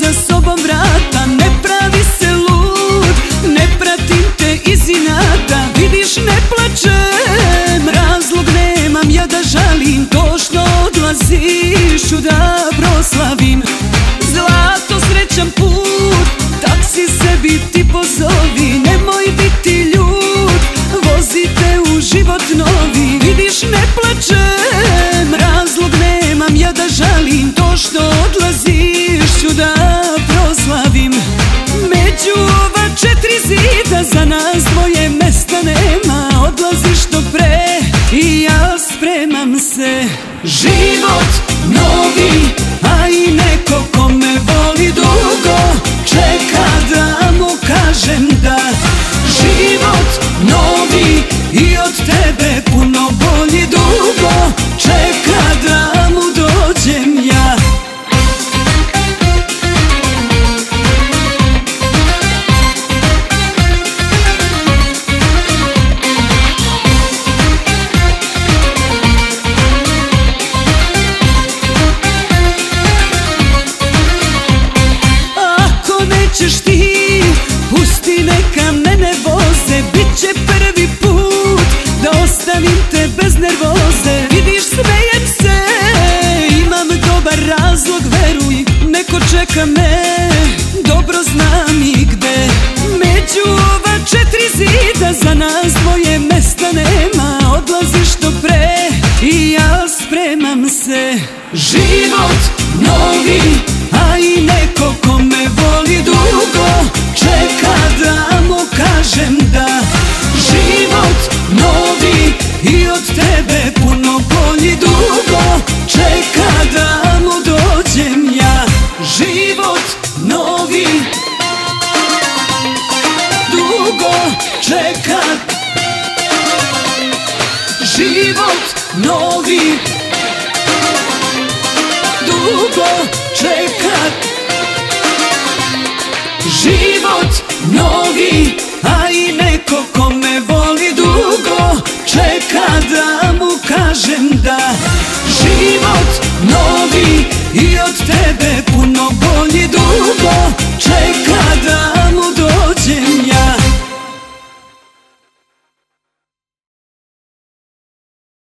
za sobom vrata. Ne pravi se lud, ne pratim te iz inata. Vidiš ne plačem, razlog nemam. Ja da žalim Došno odlaziš, ću da proslavim Zlato srećan put, tak si sebi ti pozor za nas dvoje mesta nema Odlaziš što pre i ja spremam se. Život novi, a i ne nećeš ti, pusti neka mene voze Biće prvi put da ostavim te bez nervoze. Vidiš smejem se, imam dobar razlog veruj Neko čeka me, dobro znam i gde. Među ova četiri zida za nas dvoje mesta nema. Odlaziš do pre i ja spremam se. Život novi, kažem da Život novi i od tebe puno bolji dugo Čeka da mu dođem ja. Život novi Dugo čeka. Život novi Dugo čeka